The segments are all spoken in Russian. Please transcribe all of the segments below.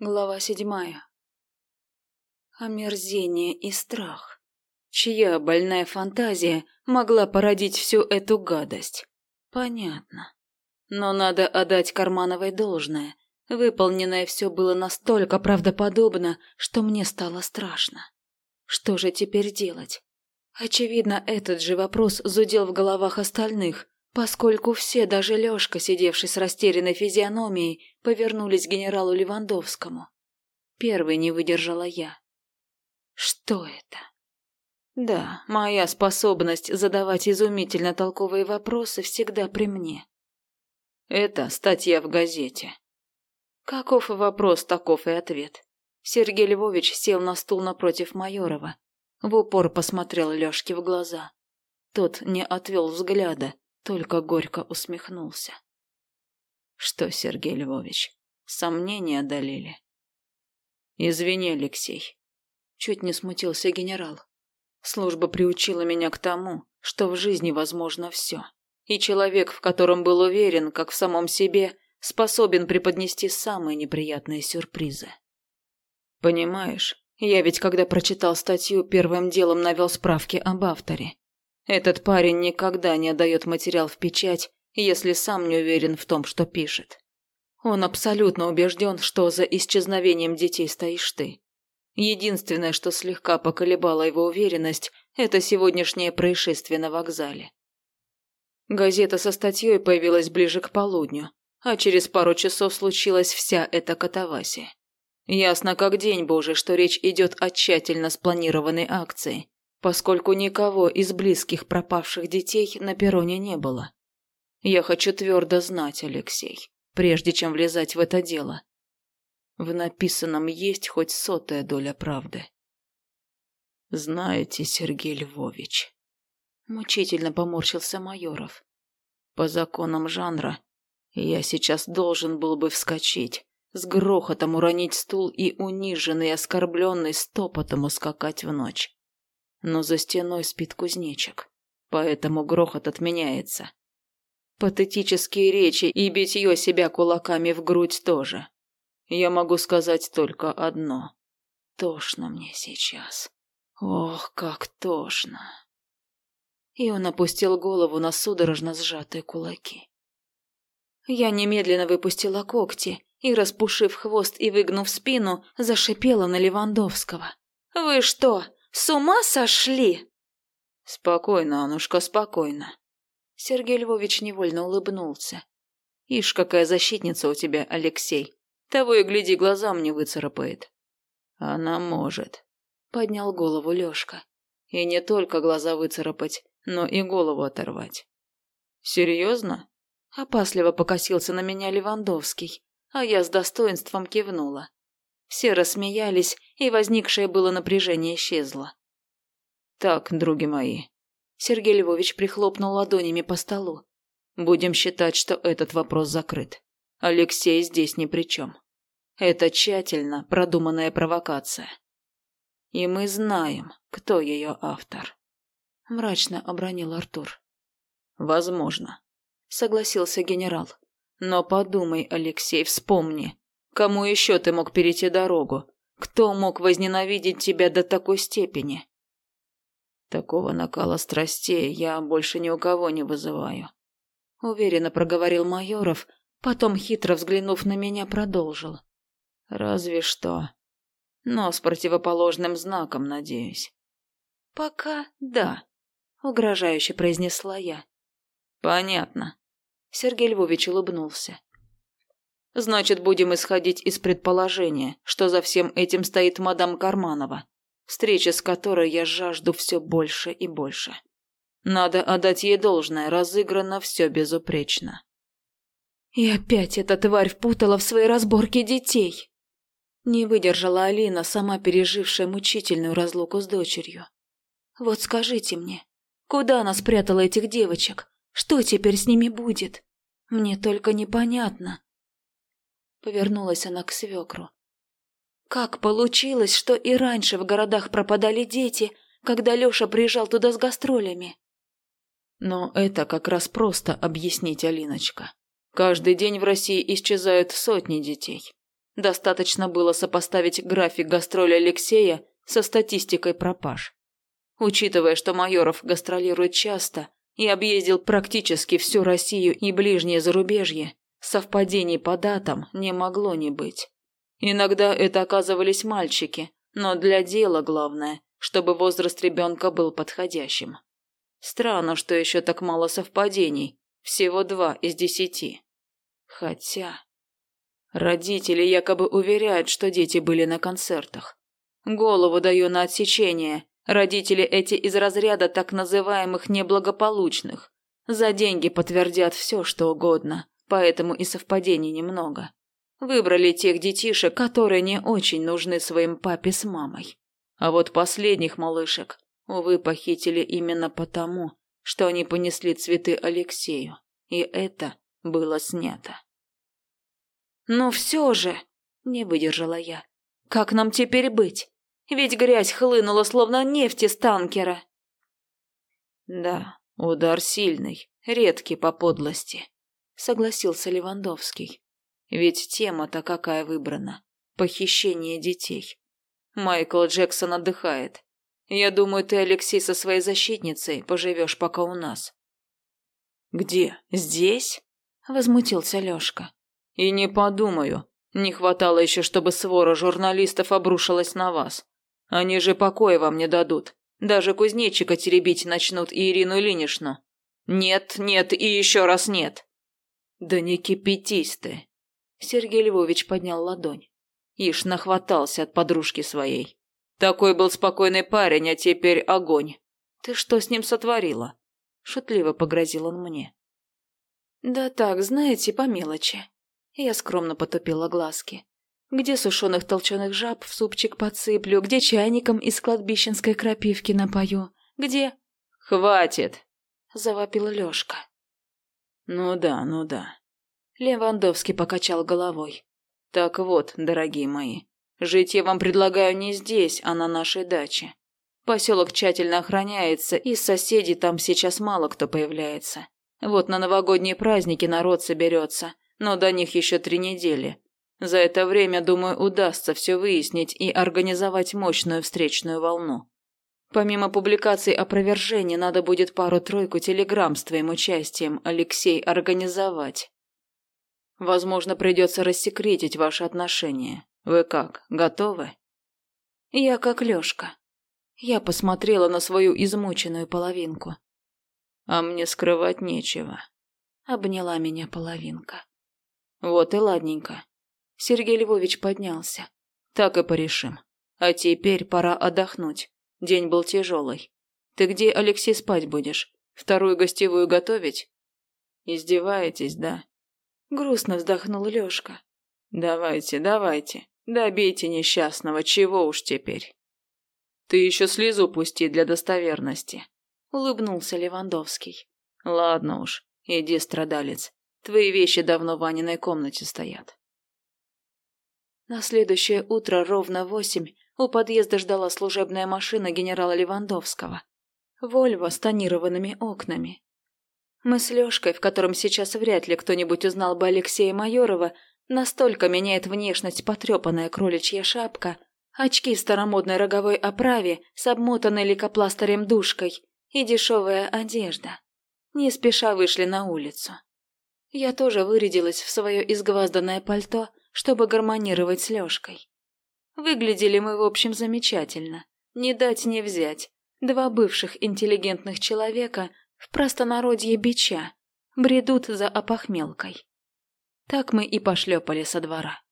Глава седьмая. Омерзение и страх. Чья больная фантазия могла породить всю эту гадость? Понятно. Но надо отдать Кармановой должное. Выполненное все было настолько правдоподобно, что мне стало страшно. Что же теперь делать? Очевидно, этот же вопрос зудел в головах остальных, поскольку все, даже Лёшка, сидевший с растерянной физиономией, повернулись к генералу Левандовскому. Первой не выдержала я. Что это? Да, моя способность задавать изумительно толковые вопросы всегда при мне. Это статья в газете. Каков вопрос, таков и ответ. Сергей Львович сел на стул напротив Майорова. В упор посмотрел Лёшке в глаза. Тот не отвел взгляда, только горько усмехнулся. Что, Сергей Львович, сомнения одолели? Извини, Алексей. Чуть не смутился генерал. Служба приучила меня к тому, что в жизни возможно все. И человек, в котором был уверен, как в самом себе, способен преподнести самые неприятные сюрпризы. Понимаешь, я ведь когда прочитал статью, первым делом навел справки об авторе. Этот парень никогда не отдает материал в печать, если сам не уверен в том, что пишет. Он абсолютно убежден, что за исчезновением детей стоишь ты. Единственное, что слегка поколебало его уверенность, это сегодняшнее происшествие на вокзале. Газета со статьей появилась ближе к полудню, а через пару часов случилась вся эта катавасия. Ясно как день божий, что речь идет о тщательно спланированной акции, поскольку никого из близких пропавших детей на перроне не было. Я хочу твердо знать, Алексей, прежде чем влезать в это дело. В написанном есть хоть сотая доля правды. Знаете, Сергей Львович, мучительно поморщился Майоров. По законам жанра я сейчас должен был бы вскочить, с грохотом уронить стул и униженный и оскорбленный стопотом ускакать в ночь но за стеной спит кузнечик, поэтому грохот отменяется. Патетические речи и битье себя кулаками в грудь тоже. Я могу сказать только одно. Тошно мне сейчас. Ох, как тошно. И он опустил голову на судорожно сжатые кулаки. Я немедленно выпустила когти и, распушив хвост и выгнув спину, зашипела на Левандовского. «Вы что, с ума сошли?» «Спокойно, Анушка, спокойно». Сергей Львович невольно улыбнулся. «Ишь, какая защитница у тебя, Алексей. Того и гляди, глаза мне выцарапает». «Она может», — поднял голову Лёшка. «И не только глаза выцарапать, но и голову оторвать». «Серьезно?» Опасливо покосился на меня Левандовский, а я с достоинством кивнула. Все рассмеялись, и возникшее было напряжение исчезло. «Так, други мои». Сергей Львович прихлопнул ладонями по столу. «Будем считать, что этот вопрос закрыт. Алексей здесь ни при чем. Это тщательно продуманная провокация. И мы знаем, кто ее автор». Мрачно обронил Артур. «Возможно», — согласился генерал. «Но подумай, Алексей, вспомни, Кому еще ты мог перейти дорогу? Кто мог возненавидеть тебя до такой степени? Такого накала страстей я больше ни у кого не вызываю. Уверенно проговорил Майоров, потом, хитро взглянув на меня, продолжил. Разве что. Но с противоположным знаком, надеюсь. Пока да, угрожающе произнесла я. Понятно. Сергей Львович улыбнулся. Значит, будем исходить из предположения, что за всем этим стоит мадам Карманова, встреча с которой я жажду все больше и больше. Надо отдать ей должное, разыграно все безупречно. И опять эта тварь впутала в свои разборки детей. Не выдержала Алина, сама пережившая мучительную разлуку с дочерью. Вот скажите мне, куда она спрятала этих девочек? Что теперь с ними будет? Мне только непонятно, Повернулась она к свекру. Как получилось, что и раньше в городах пропадали дети, когда Леша приезжал туда с гастролями? Но это как раз просто объяснить, Алиночка. Каждый день в России исчезают сотни детей. Достаточно было сопоставить график гастроли Алексея со статистикой пропаж. Учитывая, что Майоров гастролирует часто и объездил практически всю Россию и ближнее зарубежье, совпадений по датам не могло не быть. Иногда это оказывались мальчики, но для дела главное, чтобы возраст ребенка был подходящим. Странно, что еще так мало совпадений, всего два из десяти. Хотя... Родители якобы уверяют, что дети были на концертах. Голову даю на отсечение. Родители эти из разряда так называемых неблагополучных. За деньги подтвердят все, что угодно, поэтому и совпадений немного. Выбрали тех детишек, которые не очень нужны своим папе с мамой. А вот последних малышек, увы, похитили именно потому, что они понесли цветы Алексею, и это было снято. «Но все же...» – не выдержала я. «Как нам теперь быть? Ведь грязь хлынула, словно нефть из танкера». «Да, удар сильный, редкий по подлости», – согласился Левандовский. «Ведь тема-то какая выбрана? Похищение детей. Майкл Джексон отдыхает. Я думаю, ты, Алексей, со своей защитницей поживешь пока у нас». «Где? Здесь?» – возмутился Лёшка. И не подумаю. Не хватало еще, чтобы свора журналистов обрушилась на вас. Они же покоя вам не дадут. Даже кузнечика теребить начнут и Ирину Ильиничну. Нет, нет и еще раз нет. Да не кипятись ты. Сергей Львович поднял ладонь. Ишь нахватался от подружки своей. Такой был спокойный парень, а теперь огонь. Ты что с ним сотворила? Шутливо погрозил он мне. Да так, знаете, по мелочи. Я скромно потупила глазки. Где сушеных толченых жаб в супчик подсыплю, где чайником из кладбищенской крапивки напою, где... «Хватит!» – завопил Лёшка. «Ну да, ну да». Левандовский покачал головой. «Так вот, дорогие мои, жить я вам предлагаю не здесь, а на нашей даче. Поселок тщательно охраняется, и соседей там сейчас мало кто появляется. Вот на новогодние праздники народ соберется, но до них еще три недели. За это время, думаю, удастся все выяснить и организовать мощную встречную волну. Помимо публикаций опровержений, надо будет пару-тройку телеграмм с твоим участием, Алексей, организовать. Возможно, придется рассекретить ваши отношения. Вы как, готовы? Я как Лёшка. Я посмотрела на свою измученную половинку. А мне скрывать нечего. Обняла меня половинка. Вот и ладненько. Сергей Львович поднялся. Так и порешим. А теперь пора отдохнуть. День был тяжелый. Ты где, Алексей, спать будешь? Вторую гостевую готовить? Издеваетесь, да? Грустно вздохнул Лёшка. Давайте, давайте. Добейте несчастного, чего уж теперь. Ты еще слезу пусти для достоверности. Улыбнулся Левандовский. Ладно уж, иди, страдалец. Твои вещи давно в Аниной комнате стоят. На следующее утро ровно восемь у подъезда ждала служебная машина генерала Левандовского. Вольво с тонированными окнами. Мы с Лёшкой, в котором сейчас вряд ли кто-нибудь узнал бы Алексея Майорова, настолько меняет внешность потрепанная кроличья шапка, очки в старомодной роговой оправе с обмотанной лейкопластырем душкой и дешевая одежда. Не спеша вышли на улицу. Я тоже вырядилась в свое изгвазданное пальто, чтобы гармонировать с Лёшкой. Выглядели мы, в общем, замечательно. Не дать не взять. Два бывших интеллигентных человека в простонародье бича бредут за опохмелкой. Так мы и пошлепали со двора.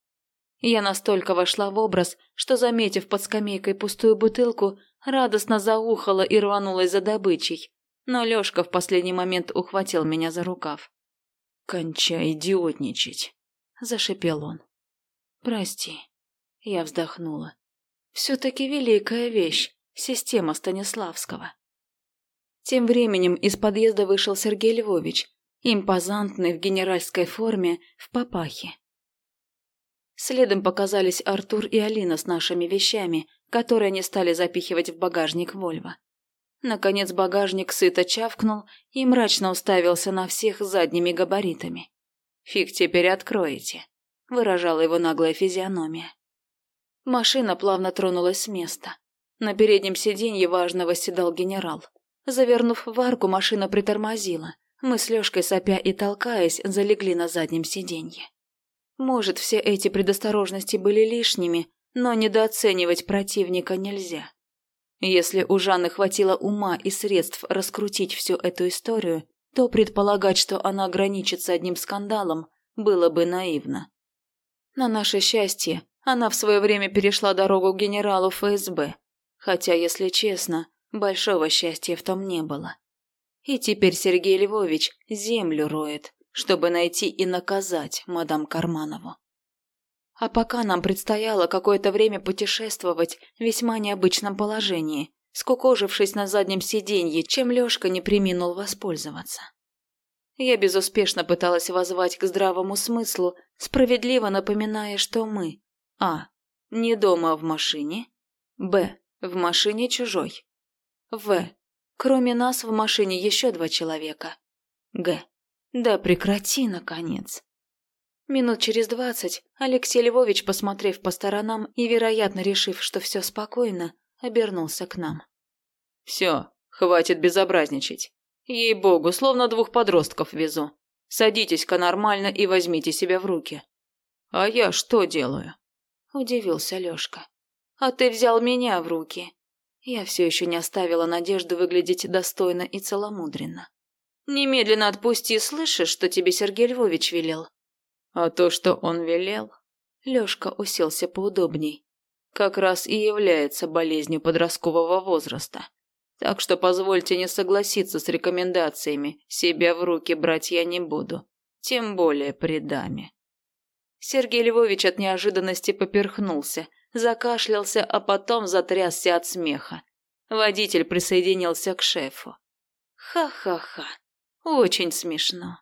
Я настолько вошла в образ, что, заметив под скамейкой пустую бутылку, радостно заухала и рванулась за добычей. Но Лёшка в последний момент ухватил меня за рукав. «Кончай идиотничать», – зашипел он. «Прости», – я вздохнула. «Все-таки великая вещь, система Станиславского». Тем временем из подъезда вышел Сергей Львович, импозантный в генеральской форме, в папахе. Следом показались Артур и Алина с нашими вещами, которые они стали запихивать в багажник Вольва. Наконец багажник сыто чавкнул и мрачно уставился на всех задними габаритами. «Фиг теперь откроете». выражала его наглая физиономия. Машина плавно тронулась с места. На переднем сиденье важно восседал генерал. Завернув в арку, машина притормозила. Мы с Лёшкой, сопя и толкаясь, залегли на заднем сиденье. Может, все эти предосторожности были лишними, но недооценивать противника нельзя. Если у Жанны хватило ума и средств раскрутить всю эту историю, то предполагать, что она ограничится одним скандалом, было бы наивно. На наше счастье, она в свое время перешла дорогу к генералу ФСБ, хотя, если честно, большого счастья в том не было. И теперь Сергей Львович землю роет, чтобы найти и наказать мадам Карманову. А пока нам предстояло какое-то время путешествовать в весьма необычном положении, скукожившись на заднем сиденье, чем Лёшка не приминул воспользоваться. Я безуспешно пыталась воззвать к здравому смыслу, справедливо напоминая, что мы а. не дома в машине, б. в машине чужой, в. кроме нас в машине еще два человека, г. да прекрати, наконец. Минут через двадцать Алексей Львович, посмотрев по сторонам и, вероятно, решив, что все спокойно, обернулся к нам. «Все, хватит безобразничать. Ей-богу, словно двух подростков везу. Садитесь-ка нормально и возьмите себя в руки». «А я что делаю?» – удивился Лёшка. «А ты взял меня в руки». Я все еще не оставила надежду выглядеть достойно и целомудренно. «Немедленно отпусти, слышишь, что тебе Сергей Львович велел?» А то, что он велел, Лёшка уселся поудобней, как раз и является болезнью подросткового возраста. Так что позвольте не согласиться с рекомендациями, себя в руки брать я не буду, тем более при даме. Сергей Львович от неожиданности поперхнулся, закашлялся, а потом затрясся от смеха. Водитель присоединился к шефу. Ха-ха-ха, очень смешно.